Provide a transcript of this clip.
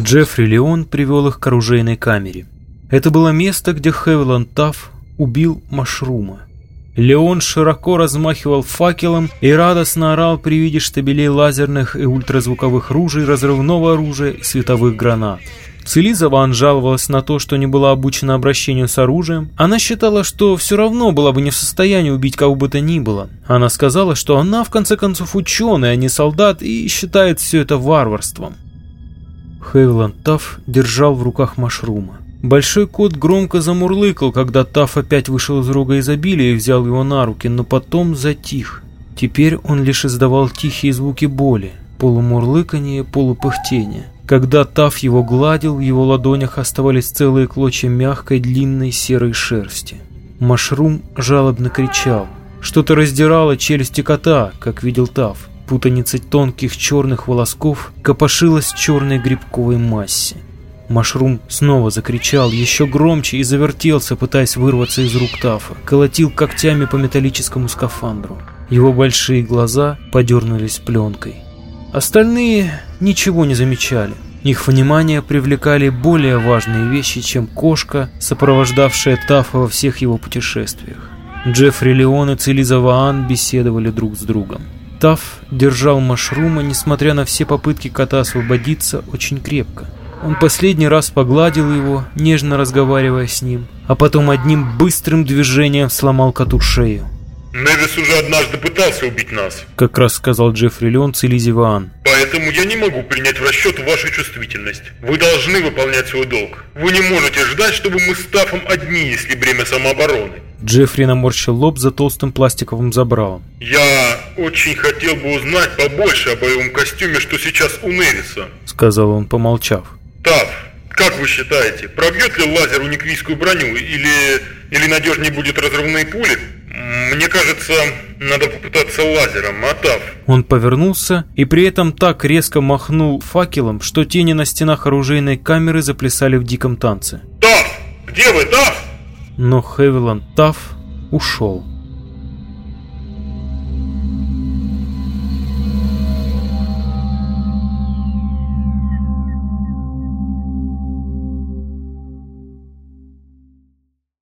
Джеффри Леон привел их к оружейной камере. Это было место, где Хевиланд Тафф убил Машрума. Леон широко размахивал факелом и радостно орал при виде штабелей лазерных и ультразвуковых ружей, разрывного оружия и световых гранат. Целиза Ван жаловалась на то, что не была обучена обращению с оружием. Она считала, что все равно была бы не в состоянии убить кого бы то ни было. Она сказала, что она в конце концов ученый, а не солдат, и считает все это варварством. Хейланд Тафф держал в руках машрума. Большой кот громко замурлыкал, когда Таф опять вышел из рога изобилия и взял его на руки, но потом затих. Теперь он лишь издавал тихие звуки боли, полумурлыканье, полупыхтение. Когда Таф его гладил, в его ладонях оставались целые клочья мягкой длинной серой шерсти. Машрум жалобно кричал. Что-то раздирало челюсти кота, как видел Таф. Путаница тонких черных волосков копошилась черной грибковой массе. Машрум снова закричал еще громче и завертелся, пытаясь вырваться из рук Тафа. Колотил когтями по металлическому скафандру. Его большие глаза подернулись пленкой. Остальные ничего не замечали. Их внимание привлекали более важные вещи, чем кошка, сопровождавшая Тафа во всех его путешествиях. Джеффри Леон и Целиза Ваан беседовали друг с другом. Таф держал Машрума, несмотря на все попытки кота освободиться, очень крепко. Он последний раз погладил его, нежно разговаривая с ним, а потом одним быстрым движением сломал коту шею. «Невис уже однажды пытался убить нас», — как раз сказал Джеффри Леон Целизи Ваан. «Поэтому я не могу принять в расчет вашу чувствительность. Вы должны выполнять свой долг. Вы не можете ждать, чтобы мы с Тафом одни несли бремя самообороны». Джеффри наморщил лоб за толстым пластиковым забралом. «Я очень хотел бы узнать побольше о боевом костюме, что сейчас у Невиса», — сказал он, помолчав. Тав, как вы считаете, пробьет ли лазер униквийскую броню или, или надежнее будет разрывные пули? Мне кажется, надо попытаться лазером, а Тав? Он повернулся и при этом так резко махнул факелом, что тени на стенах оружейной камеры заплясали в диком танце. Тав! Где вы, Тав? Но Хевиланд Тав ушел.